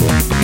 Bye.